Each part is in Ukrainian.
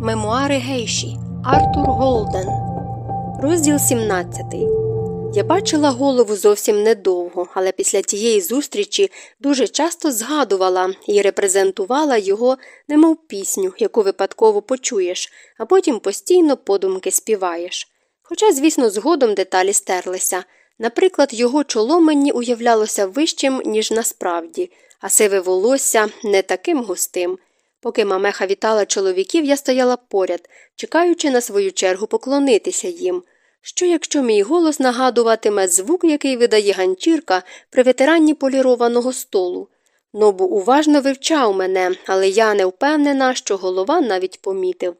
Мемуари Гейші Артур Голден. Розділ 17. Я бачила голову зовсім недовго, але після тієї зустрічі дуже часто згадувала і репрезентувала його, немов пісню, яку випадково почуєш, а потім постійно подумки співаєш. Хоча, звісно, згодом деталі стерлися. Наприклад, його чоло мені уявлялося вищим, ніж насправді, а сиве волосся не таким густим. Поки мамеха вітала чоловіків, я стояла поряд, чекаючи на свою чергу поклонитися їм. Що, якщо мій голос нагадуватиме звук, який видає ганчірка при ветеранні полірованого столу? Нобу уважно вивчав мене, але я не впевнена, що голова навіть помітив.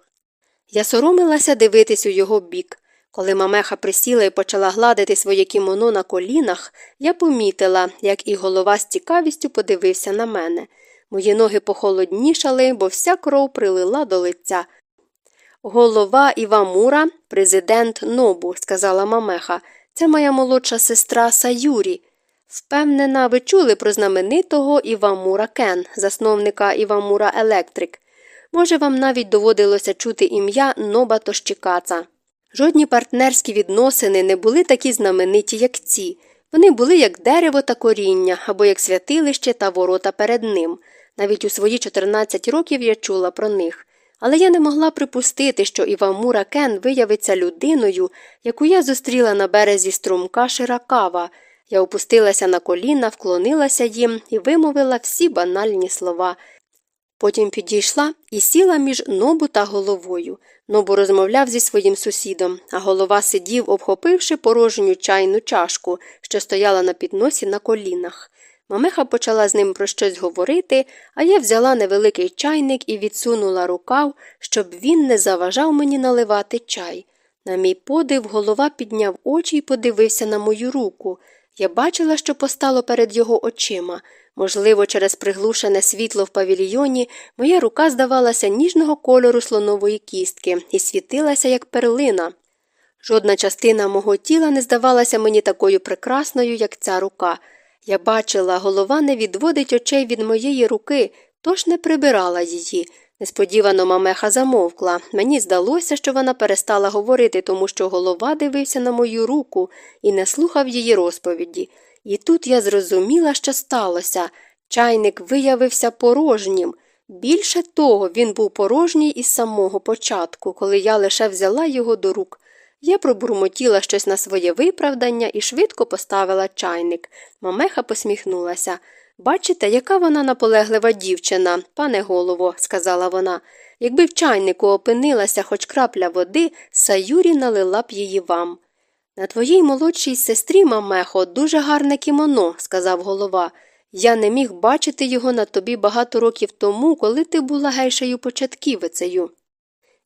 Я соромилася дивитись у його бік. Коли мамеха присіла і почала гладити своє кімоно на колінах, я помітила, як і голова з цікавістю подивився на мене. Мої ноги похолоднішали, бо вся кров прилила до лиця. Голова Івамура, президент Нобу, сказала мамеха. Це моя молодша сестра Саюрі. Впевнена, ви чули про знаменитого Івамура Кен, засновника Івамура Електрик. Може, вам навіть доводилося чути ім'я Ноба Тощікаца. Жодні партнерські відносини не були такі знамениті, як ці. Вони були як дерево та коріння, або як святилище та ворота перед ним. Навіть у свої 14 років я чула про них. Але я не могла припустити, що Івамура Кен виявиться людиною, яку я зустріла на березі струмка Ширакава. Я опустилася на коліна, вклонилася їм і вимовила всі банальні слова. Потім підійшла і сіла між нобу та головою. Нобу розмовляв зі своїм сусідом, а голова сидів, обхопивши порожню чайну чашку, що стояла на підносі на колінах. Мамеха почала з ним про щось говорити, а я взяла невеликий чайник і відсунула рукав, щоб він не заважав мені наливати чай. На мій подив голова підняв очі і подивився на мою руку. Я бачила, що постало перед його очима. Можливо, через приглушене світло в павільйоні моя рука здавалася ніжного кольору слонової кістки і світилася, як перлина. Жодна частина мого тіла не здавалася мені такою прекрасною, як ця рука. Я бачила, голова не відводить очей від моєї руки, тож не прибирала її. Несподівано мамеха замовкла. Мені здалося, що вона перестала говорити, тому що голова дивився на мою руку і не слухав її розповіді. І тут я зрозуміла, що сталося. Чайник виявився порожнім. Більше того, він був порожній із самого початку, коли я лише взяла його до рук. Я пробурмотіла щось на своє виправдання і швидко поставила чайник. Мамеха посміхнулася. Бачите, яка вона наполеглива дівчина, пане голово, сказала вона. Якби в чайнику опинилася хоч крапля води, Саюрі налила б її вам. На твоїй молодшій сестрі, мамехо, дуже гарне кімоно, сказав голова. Я не міг бачити його на тобі багато років тому, коли ти була гейшею початківицею.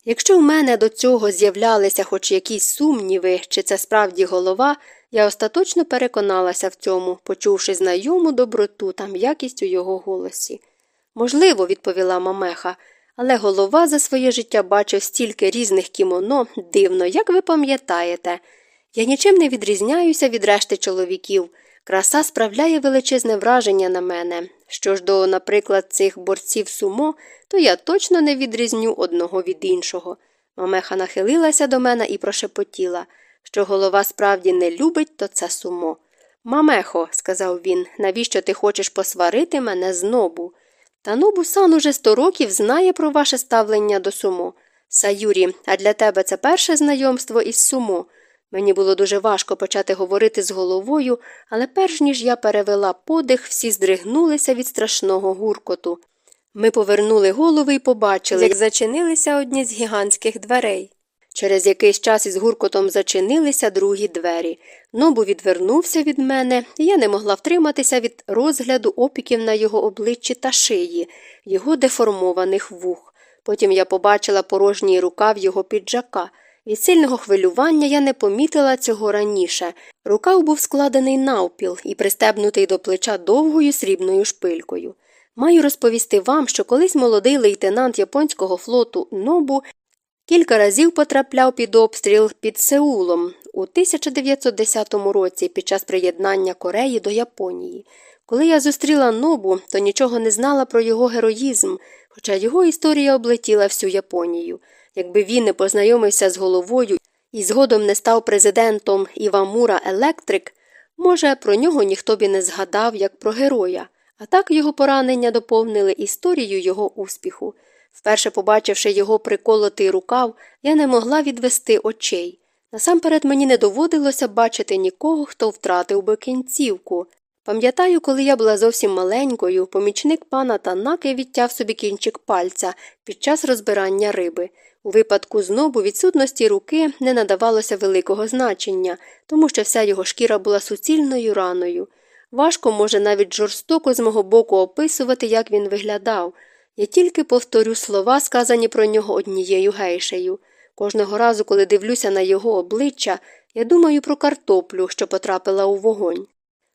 Якщо в мене до цього з'являлися хоч якісь сумніви, чи це справді голова, я остаточно переконалася в цьому, почувши знайому доброту та м'якість у його голосі. Можливо, відповіла мамеха, але голова за своє життя бачив стільки різних кімоно, дивно, як ви пам'ятаєте. Я нічим не відрізняюся від решти чоловіків. Краса справляє величезне враження на мене. Що ж до, наприклад, цих борців сумо, то я точно не відрізню одного від іншого. Мамеха нахилилася до мене і прошепотіла що голова справді не любить, то це сумо. Мамехо, сказав він, навіщо ти хочеш посварити мене з нобу? Та нобу сан уже сто років знає про ваше ставлення до сумо. Саюрі, а для тебе це перше знайомство із сумо. Мені було дуже важко почати говорити з головою, але перш ніж я перевела подих, всі здригнулися від страшного гуркоту. Ми повернули голови і побачили, як зачинилися одні з гігантських дверей. Через якийсь час із гуркотом зачинилися другі двері. Нобу відвернувся від мене, і я не могла втриматися від розгляду опіків на його обличчі та шиї, його деформованих вух. Потім я побачила порожній рукав його піджака. Від сильного хвилювання я не помітила цього раніше. Рукав був складений навпіл і пристебнутий до плеча довгою срібною шпилькою. Маю розповісти вам, що колись молодий лейтенант японського флоту Нобу Кілька разів потрапляв під обстріл під Сеулом у 1910 році під час приєднання Кореї до Японії. Коли я зустріла Нобу, то нічого не знала про його героїзм, хоча його історія облетіла всю Японію. Якби він не познайомився з головою і згодом не став президентом Івамура Електрик, може, про нього ніхто б і не згадав як про героя, а так його поранення доповнили історію його успіху. Вперше побачивши його приколотий рукав, я не могла відвести очей. Насамперед мені не доводилося бачити нікого, хто втратив би кінцівку. Пам'ятаю, коли я була зовсім маленькою, помічник пана Танаки відтяв собі кінчик пальця під час розбирання риби. У випадку знобу відсутності руки не надавалося великого значення, тому що вся його шкіра була суцільною раною. Важко, може, навіть жорстоко з мого боку описувати, як він виглядав. Я тільки повторю слова, сказані про нього однією гейшею. Кожного разу, коли дивлюся на його обличчя, я думаю про картоплю, що потрапила у вогонь.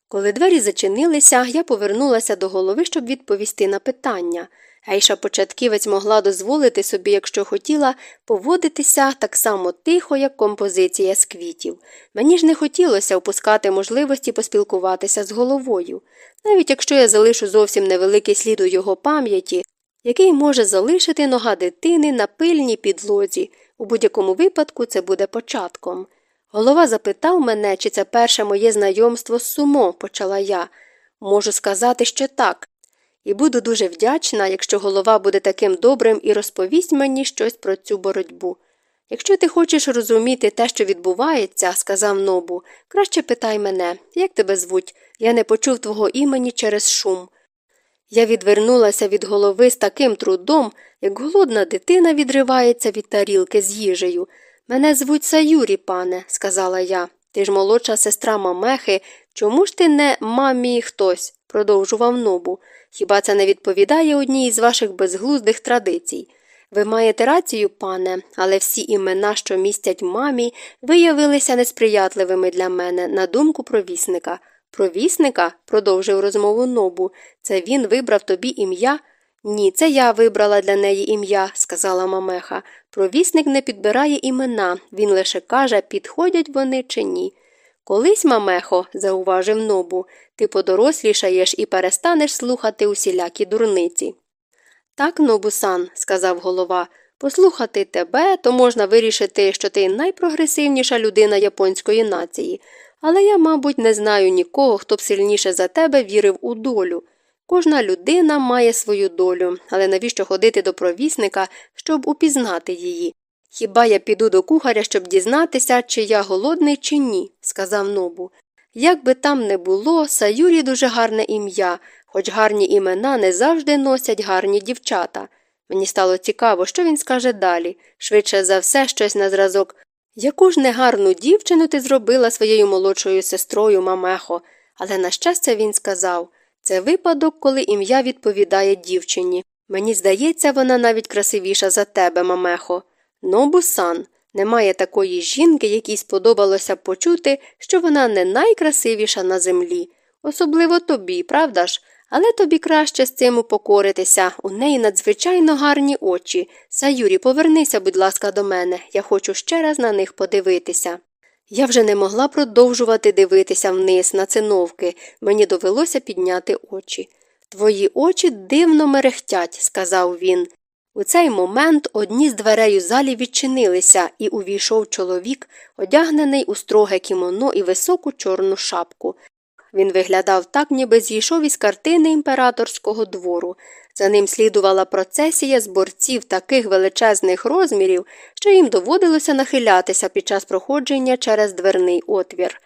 Коли двері зачинилися, я повернулася до голови, щоб відповісти на питання. Гейша початківець могла дозволити собі, якщо хотіла, поводитися так само тихо, як композиція з квітів. Мені ж не хотілося впускати можливості поспілкуватися з головою. Навіть якщо я залишу зовсім невеликий слід у його пам'яті, який може залишити нога дитини на пильній підлозі. У будь-якому випадку це буде початком. Голова запитав мене, чи це перше моє знайомство з сумо, почала я. Можу сказати, що так. І буду дуже вдячна, якщо голова буде таким добрим і розповість мені щось про цю боротьбу. Якщо ти хочеш розуміти те, що відбувається, сказав Нобу, краще питай мене, як тебе звуть? Я не почув твого імені через шум. Я відвернулася від голови з таким трудом, як голодна дитина відривається від тарілки з їжею. Мене звуть Саюрі, пане, сказала я. Ти ж молодша сестра Мамехи. Чому ж ти не мамі хтось? Продовжував нобу. Хіба це не відповідає одній із ваших безглуздих традицій? Ви маєте рацію, пане, але всі імена, що містять мамі, виявилися несприятливими для мене, на думку провісника. Провісника? продовжив розмову нобу. Це він вибрав тобі ім'я? Ні, це я вибрала для неї ім'я, сказала Мамеха. Провісник не підбирає імена, він лише каже, підходять вони чи ні. Колись, Мамехо, зауважив нобу, ти подорослішаєш і перестанеш слухати усілякі дурниці. Так, нобусан, сказав голова, послухати тебе, то можна вирішити, що ти найпрогресивніша людина японської нації, але я, мабуть, не знаю нікого, хто б сильніше за тебе вірив у долю. Кожна людина має свою долю, але навіщо ходити до провісника, щоб упізнати її? Хіба я піду до кухаря, щоб дізнатися, чи я голодний, чи ні, сказав нобу. Як би там не було, Саюрі дуже гарне ім'я, хоч гарні імена не завжди носять гарні дівчата. Мені стало цікаво, що він скаже далі, швидше за все, щось на зразок. Яку ж негарну дівчину ти зробила своєю молодшою сестрою Мамехо, але, на щастя, він сказав це випадок, коли ім'я відповідає дівчині. Мені здається, вона навіть красивіша за тебе, Мамехо. Нобу-сан, немає такої жінки, якій сподобалося б почути, що вона не найкрасивіша на землі. Особливо тобі, правда ж? Але тобі краще з цим упокоритися. У неї надзвичайно гарні очі. Саюрі, повернися, будь ласка, до мене. Я хочу ще раз на них подивитися. Я вже не могла продовжувати дивитися вниз на циновки. Мені довелося підняти очі. Твої очі дивно мерехтять, сказав він. У цей момент одні з дверей у залі відчинилися, і увійшов чоловік, одягнений у строге кімоно і високу чорну шапку. Він виглядав так, ніби зійшов із картини імператорського двору. За ним слідувала процесія з борців таких величезних розмірів, що їм доводилося нахилятися під час проходження через дверний отвір.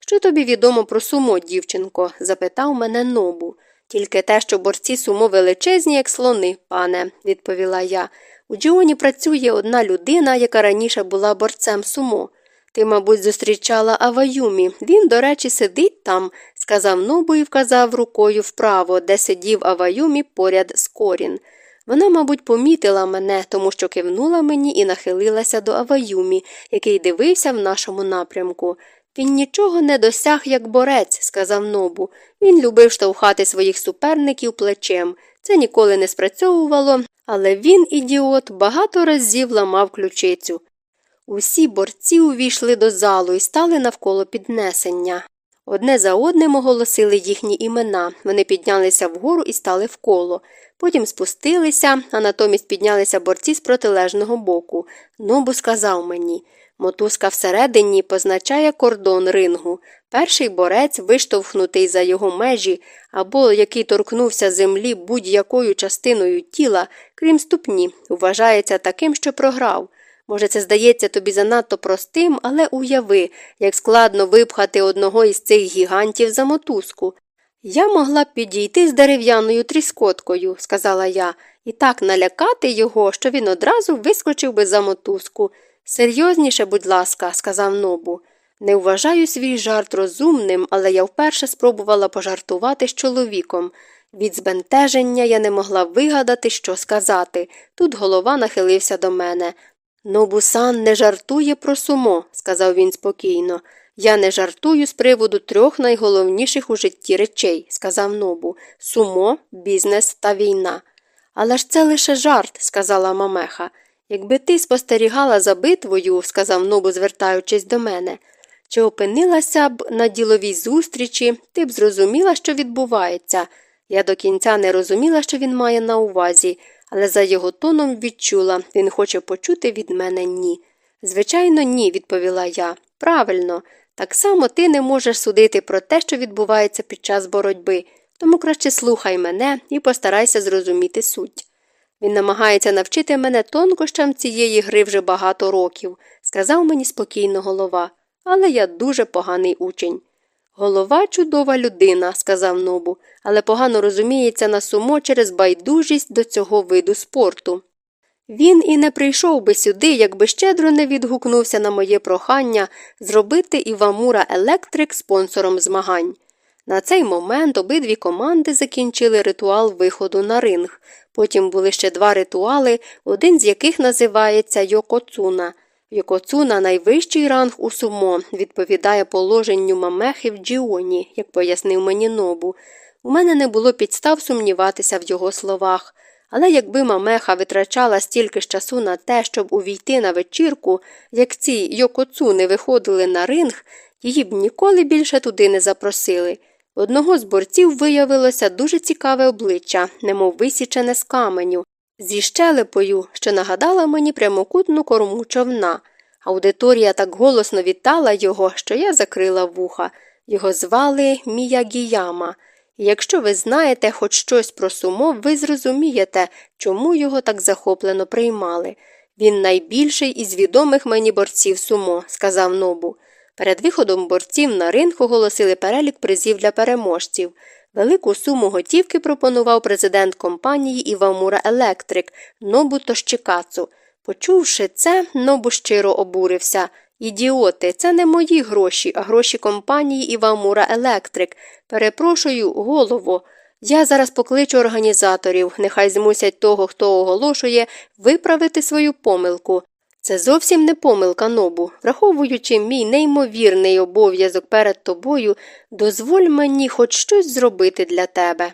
Що тобі відомо про сумо, дівчинко? запитав мене нобу. Тільки те, що борці сумо величезні, як слони, пане, відповіла я. У Джіоні працює одна людина, яка раніше була борцем сумо. Ти, мабуть, зустрічала Аваюмі. Він, до речі, сидить там, сказав Нобу і вказав рукою вправо, де сидів Аваюмі поряд з корін. Вона, мабуть, помітила мене, тому що кивнула мені і нахилилася до Аваюмі, який дивився в нашому напрямку. Він нічого не досяг, як борець, сказав Нобу. Він любив штовхати своїх суперників плечем. Це ніколи не спрацьовувало, але він, ідіот, багато разів ламав ключицю. Усі борці увійшли до залу і стали навколо піднесення. Одне за одним оголосили їхні імена. Вони піднялися вгору і стали в коло. Потім спустилися, а натомість піднялися борці з протилежного боку. Нобу сказав мені мотузка всередині позначає кордон рингу. Перший борець, виштовхнутий за його межі, або який торкнувся землі будь-якою частиною тіла, крім ступні, вважається таким, що програв. Може, це здається тобі занадто простим, але уяви, як складно випхати одного із цих гігантів за мотузку. Я могла б підійти з дерев'яною тріскоткою, сказала я, і так налякати його, що він одразу вискочив би за мотузку. Серйозніше, будь ласка, сказав нобу. Не вважаю свій жарт розумним, але я вперше спробувала пожартувати з чоловіком. Від збентеження я не могла вигадати, що сказати. Тут голова нахилився до мене. Нобусан не жартує про сумо, сказав він спокійно. Я не жартую з приводу трьох найголовніших у житті речей, сказав Нобу сумо, бізнес та війна. Але ж це лише жарт, сказала Мамеха. Якби ти спостерігала за битвою, сказав Нобу, звертаючись до мене, чи опинилася б на діловій зустрічі, ти б зрозуміла, що відбувається. Я до кінця не розуміла, що він має на увазі, але за його тоном відчула він хоче почути від мене ні. Звичайно, ні, відповіла я. Правильно, так само ти не можеш судити про те, що відбувається під час боротьби, тому краще слухай мене і постарайся зрозуміти суть. Він намагається навчити мене тонкощам цієї гри вже багато років, сказав мені спокійно голова, але я дуже поганий учень. Голова чудова людина, сказав Нобу, але погано розуміється на сумо через байдужість до цього виду спорту. Він і не прийшов би сюди, якби щедро не відгукнувся на моє прохання зробити Івамура Електрик спонсором змагань. На цей момент обидві команди закінчили ритуал виходу на ринг. Потім були ще два ритуали, один з яких називається Йокоцуна. Йокоцуна найвищий ранг у сумо, відповідає положенню мамехи в Джіоні, як пояснив мені Нобу. У мене не було підстав сумніватися в його словах. Але якби мамеха витрачала стільки ж часу на те, щоб увійти на вечірку, як ці йокоцуни виходили на ринг, її б ніколи більше туди не запросили. Одного з борців виявилося дуже цікаве обличчя, немов висічене з каменю, зі щелепою, що нагадала мені прямокутну корму човна. Аудиторія так голосно вітала його, що я закрила вуха. Його звали Міягіяма. І якщо ви знаєте хоч щось про сумо, ви зрозумієте, чому його так захоплено приймали. Він найбільший із відомих мені борців сумо, сказав Нобу. Перед виходом борців на ринг оголосили перелік призів для переможців. Велику суму готівки пропонував президент компанії Івамура Електрик Нобу Тощикацу. Почувши це, Нобу щиро обурився. Ідіоти, це не мої гроші, а гроші компанії Івамура Електрик. Перепрошую, голово. Я зараз покличу організаторів, нехай змусять того, хто оголошує, виправити свою помилку. Це зовсім не помилка нобу. Враховуючи мій неймовірний обов'язок перед тобою, дозволь мені хоч щось зробити для тебе.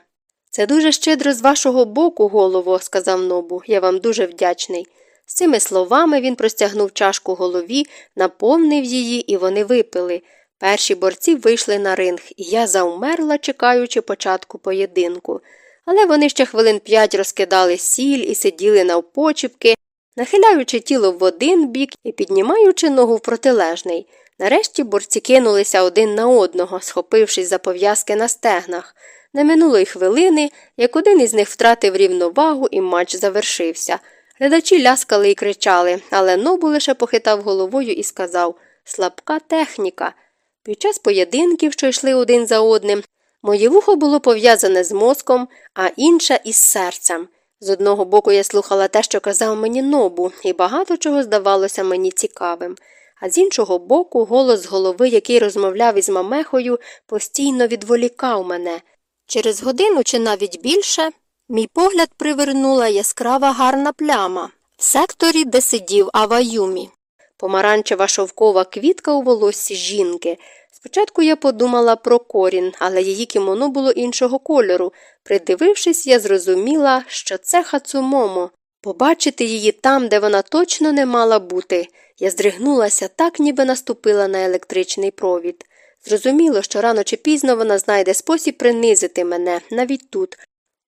Це дуже щедро з вашого боку, голово, сказав нобу, я вам дуже вдячний. З цими словами він простягнув чашку голові, наповнив її, і вони випили. Перші борці вийшли на ринг, і я заумерла, чекаючи початку поєдинку. Але вони ще хвилин п'ять розкидали сіль і сиділи навпочіпки, нахиляючи тіло в один бік і піднімаючи ногу в протилежний. Нарешті борці кинулися один на одного, схопившись за пов'язки на стегнах. Не минуло й хвилини, як один із них втратив рівновагу, і матч завершився. Глядачі ляскали і кричали, але Нобу лише похитав головою і сказав слабка техніка. Під час поєдинків, що йшли один за одним, моє вухо було пов'язане з мозком, а інше із серцем. З одного боку я слухала те, що казав мені нобу, і багато чого здавалося мені цікавим, а з іншого боку, голос голови, який розмовляв із мамехою, постійно відволікав мене. Через годину чи навіть більше мій погляд привернула яскрава гарна пляма в секторі, де сидів Аваюмі. Помаранчева шовкова квітка у волоссі жінки. Спочатку я подумала про корін, але її кімоно було іншого кольору. Придивившись, я зрозуміла, що це хацумомо. Побачити її там, де вона точно не мала бути. Я здригнулася так, ніби наступила на електричний провід. Зрозуміло, що рано чи пізно вона знайде спосіб принизити мене навіть тут,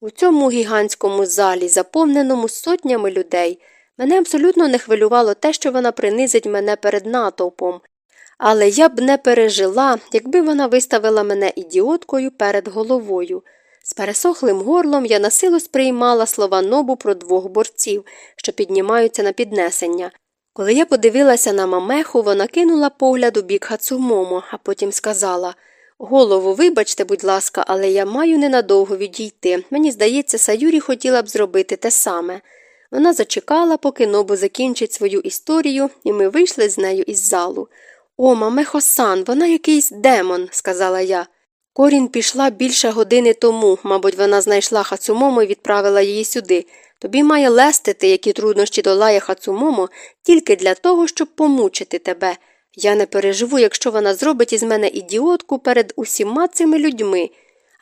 у цьому гігантському залі, заповненому сотнями людей. Мене абсолютно не хвилювало те, що вона принизить мене перед натовпом, але я б не пережила, якби вона виставила мене ідіоткою перед головою. З пересохлим горлом я насилу сприймала слова нобу про двох борців, що піднімаються на піднесення. Коли я подивилася на мамеху, вона кинула погляд у бік Хацумомо, а потім сказала Голову, вибачте, будь ласка, але я маю ненадовго відійти. Мені здається, Саюрі хотіла б зробити те саме. Вона зачекала, поки Нобу закінчить свою історію, і ми вийшли з нею із залу. О, мамехо-сан, вона якийсь демон, сказала я. Корін пішла більше години тому, мабуть, вона знайшла Хацумомо і відправила її сюди. Тобі має лестити, які труднощі долає Хацумомо, тільки для того, щоб помучити тебе. Я не переживу, якщо вона зробить із мене ідіотку перед усіма цими людьми.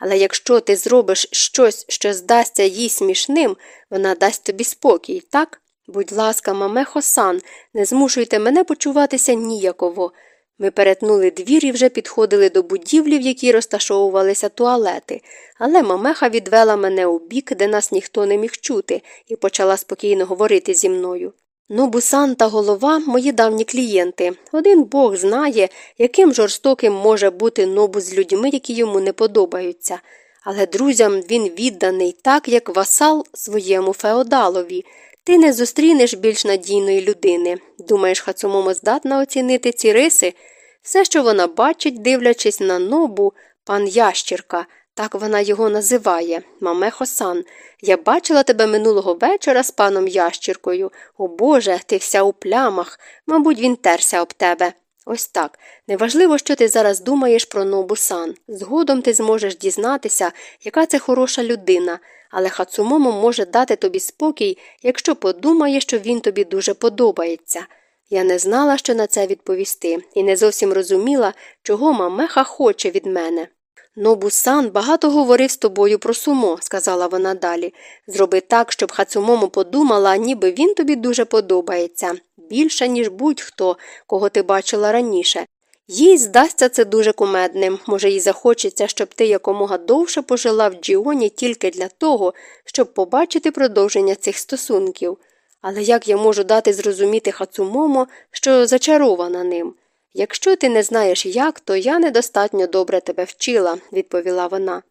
Але якщо ти зробиш щось, що здасться їй смішним, вона дасть тобі спокій, так? Будь ласка, маме Хосан, не змушуйте мене почуватися ніяково. Ми перетнули двір і вже підходили до будівлі, в якій розташовувалися туалети, але мамеха відвела мене у бік, де нас ніхто не міг чути, і почала спокійно говорити зі мною. Ну, бусан та голова мої давні клієнти. Один бог знає, яким жорстоким може бути нобу з людьми, які йому не подобаються. Але друзям він відданий так, як васал своєму феодалові. Ти не зустрінеш більш надійної людини. Думаєш, Хацумомо здатна оцінити ці риси? Все, що вона бачить, дивлячись на нобу, пан ящірка, так вона його називає, маме Хосан. Я бачила тебе минулого вечора з паном ящіркою. О Боже, ти вся у плямах. Мабуть, він терся об тебе. Ось так. Неважливо, що ти зараз думаєш про нобу сан. Згодом ти зможеш дізнатися, яка це хороша людина, але Хацумомо може дати тобі спокій, якщо подумає, що він тобі дуже подобається. Я не знала, що на це відповісти, і не зовсім розуміла, чого мамеха хоче від мене. Нобу-сан багато говорив з тобою про сумо, сказала вона далі. Зроби так, щоб Хацумому подумала, ніби він тобі дуже подобається, більше, ніж будь-хто, кого ти бачила раніше. Їй здасться це дуже кумедним, може, їй захочеться, щоб ти якомога довше пожила в Джіоні тільки для того, щоб побачити продовження цих стосунків. Але як я можу дати зрозуміти Хацумомо, що зачарована ним? Якщо ти не знаєш як, то я недостатньо добре тебе вчила, відповіла вона.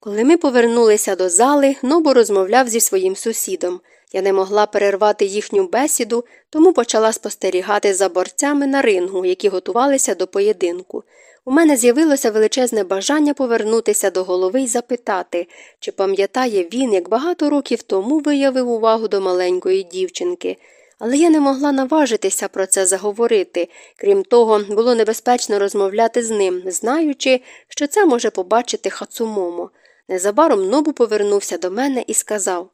Коли ми повернулися до зали, Нобу розмовляв зі своїм сусідом. Я не могла перервати їхню бесіду, тому почала спостерігати за борцями на рингу, які готувалися до поєдинку. У мене з'явилося величезне бажання повернутися до голови і запитати, чи пам'ятає він, як багато років тому виявив увагу до маленької дівчинки. Але я не могла наважитися про це заговорити. Крім того, було небезпечно розмовляти з ним, знаючи, що це може побачити Хацумомо. Незабаром Нобу повернувся до мене і сказав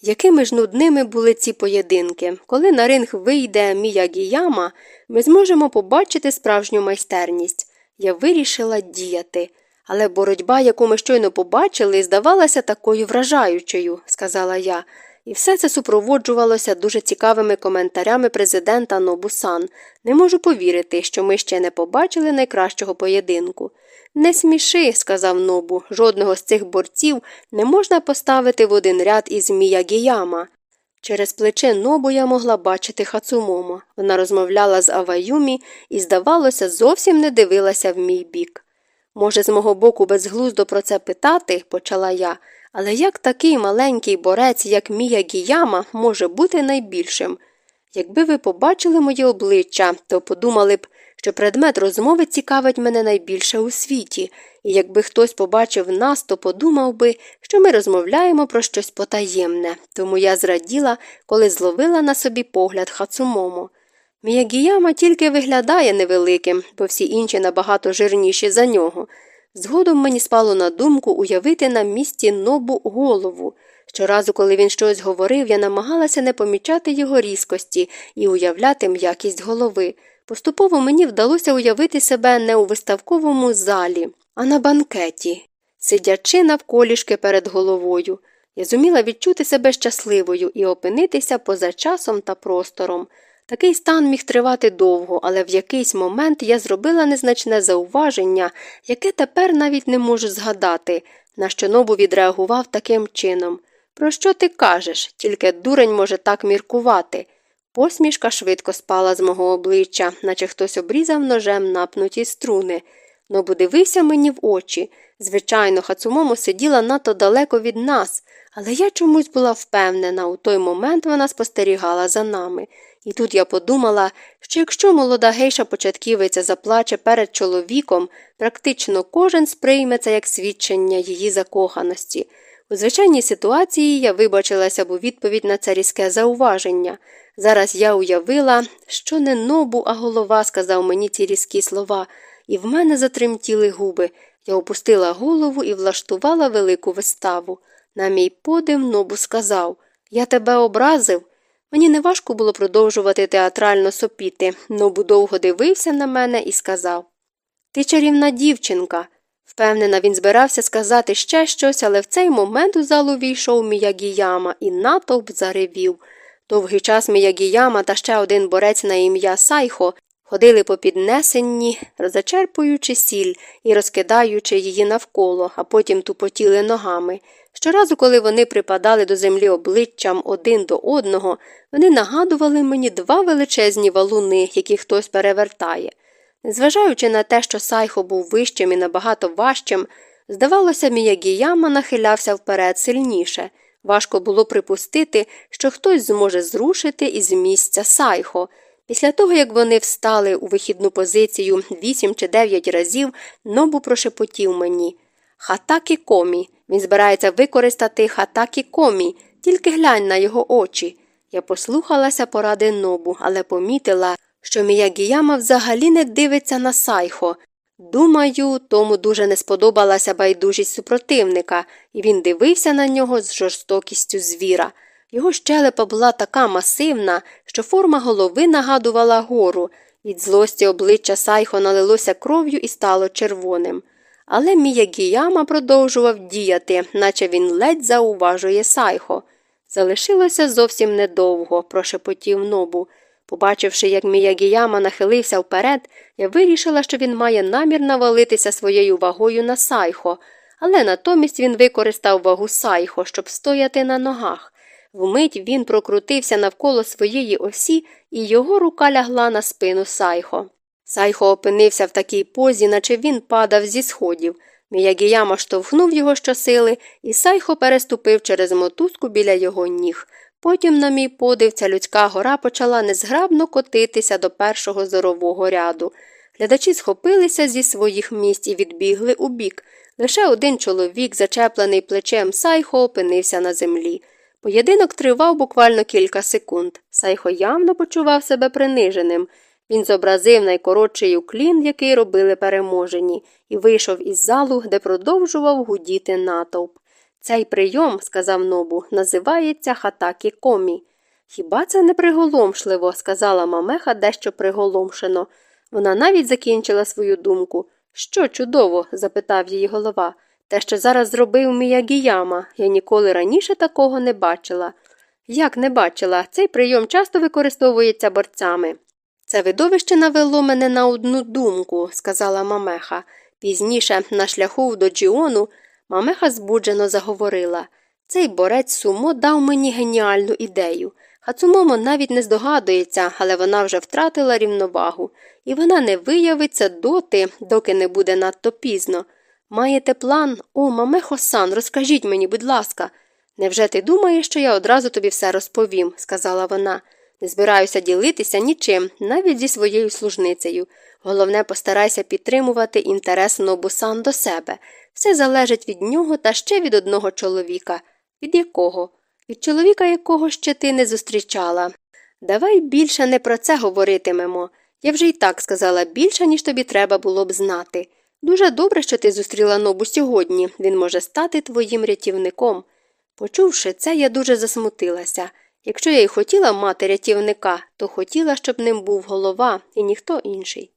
якими ж нудними були ці поєдинки. Коли на ринг вийде Міягіяма, ми зможемо побачити справжню майстерність. Я вирішила діяти. Але боротьба, яку ми щойно побачили, здавалася такою вражаючою, сказала я. І все це супроводжувалося дуже цікавими коментарями президента Нобусан. Не можу повірити, що ми ще не побачили найкращого поєдинку. Не сміши, сказав Нобу, жодного з цих борців не можна поставити в один ряд із Міягіяма. Через плече Нобу я могла бачити Хацумомо. Вона розмовляла з Аваюмі і, здавалося, зовсім не дивилася в мій бік. Може, з мого боку безглуздо про це питати, почала я, але як такий маленький борець, як Мія Гіяма, може бути найбільшим? Якби ви побачили моє обличчя, то подумали б, що предмет розмови цікавить мене найбільше у світі, і якби хтось побачив нас, то подумав би, що ми розмовляємо про щось потаємне, тому я зраділа, коли зловила на собі погляд Хацумомо. Міягіяма тільки виглядає невеликим, бо всі інші набагато жирніші за нього. Згодом мені спало на думку уявити на місці нобу голову. Щоразу, коли він щось говорив, я намагалася не помічати його різкості і уявляти м'якість голови. Поступово мені вдалося уявити себе не у виставковому залі, а на банкеті, сидячи навколішки перед головою. Я зуміла відчути себе щасливою і опинитися поза часом та простором. Такий стан міг тривати довго, але в якийсь момент я зробила незначне зауваження, яке тепер навіть не можу згадати, на що Нобу відреагував таким чином. Про що ти кажеш? Тільки дурень може так міркувати. Посмішка швидко спала з мого обличчя, наче хтось обрізав ножем напнуті струни. Нобу дивився мені в очі. Звичайно, Хацумомо сиділа надто далеко від нас, але я чомусь була впевнена, у той момент вона спостерігала за нами. І тут я подумала, що якщо молода гейша початківиця заплаче перед чоловіком, практично кожен сприйме це як свідчення її закоханості. У звичайній ситуації я вибачилася б у відповідь на це різке зауваження. Зараз я уявила, що не нобу, а голова сказав мені ці різкі слова, і в мене затремтіли губи. Я опустила голову і влаштувала велику виставу. На мій подив нобу сказав Я тебе образив. Мені неважко було продовжувати театрально сопіти, Нобу довго дивився на мене і сказав Ти чарівна дівчинка. Впевнена, він збирався сказати ще щось, але в цей момент у залу війшов Міягіяма і натовп заревів. Довгий час Міягіяма та ще один борець на ім'я Сайхо ходили по піднесенні, зачерпуючи сіль і розкидаючи її навколо, а потім тупотіли ногами. Щоразу, коли вони припадали до землі обличчям один до одного, вони нагадували мені два величезні валуни, які хтось перевертає. Незважаючи на те, що Сайхо був вищим і набагато важчим, здавалося, Міягіяма нахилявся вперед сильніше. Важко було припустити, що хтось зможе зрушити із місця Сайхо. Після того, як вони встали у вихідну позицію вісім чи дев'ять разів, нобу прошепотів мені Хатакі комі. Він збирається використати хатакі комі, тільки глянь на його очі. Я послухалася поради нобу, але помітила, що Міягіяма взагалі не дивиться на сайхо. Думаю, тому дуже не сподобалася байдужість супротивника, і він дивився на нього з жорстокістю звіра. Його щелепа була така масивна, що форма голови нагадувала гору. Від злості обличчя Сайхо налилося кров'ю і стало червоним. Але Міягіяма продовжував діяти, наче він ледь зауважує Сайхо. Залишилося зовсім недовго, прошепотів нобу. Побачивши, як Міягіяма нахилився вперед, я вирішила, що він має намір навалитися своєю вагою на Сайхо, але натомість він використав вагу Сайхо, щоб стояти на ногах. Вмить він прокрутився навколо своєї осі, і його рука лягла на спину Сайхо. Сайхо опинився в такій позі, наче він падав зі сходів. Міягіяма штовхнув його щосили, і Сайхо переступив через мотузку біля його ніг. Потім, на мій подив, ця людська гора почала незграбно котитися до першого зорового ряду. Глядачі схопилися зі своїх місць і відбігли у бік. Лише один чоловік, зачеплений плечем Сайхо, опинився на землі. Поєдинок тривав буквально кілька секунд. Сайхо явно почував себе приниженим. Він зобразив найкоротший уклін, який робили переможені, і вийшов із залу, де продовжував гудіти натовп. Цей прийом, сказав нобу, називається хатакі комі. Хіба це не приголомшливо, сказала мамеха дещо приголомшено. Вона навіть закінчила свою думку. Що чудово? запитав її голова. Те, що зараз зробив Міягіяма, я ніколи раніше такого не бачила. Як не бачила, цей прийом часто використовується борцями. Це видовище навело мене на одну думку, сказала Мамеха. Пізніше, на шляху до Джіону, Мамеха збуджено заговорила. Цей борець сумо дав мені геніальну ідею. Хацумомо навіть не здогадується, але вона вже втратила рівновагу, і вона не виявиться доти, доки не буде надто пізно. Маєте план? О, мамехо сан, розкажіть мені, будь ласка. Невже ти думаєш, що я одразу тобі все розповім, сказала вона. Не збираюся ділитися нічим, навіть зі своєю служницею. Головне, постарайся підтримувати інтерес Нобусан до себе. Все залежить від нього та ще від одного чоловіка. Від якого? Від чоловіка, якого ще ти не зустрічала. Давай більше не про це говоритимемо. Я вже й так сказала більше, ніж тобі треба було б знати. Дуже добре, що ти зустріла нобу сьогодні, він може стати твоїм рятівником. Почувши це, я дуже засмутилася. Якщо я й хотіла мати рятівника, то хотіла, щоб ним був голова і ніхто інший.